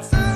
outside.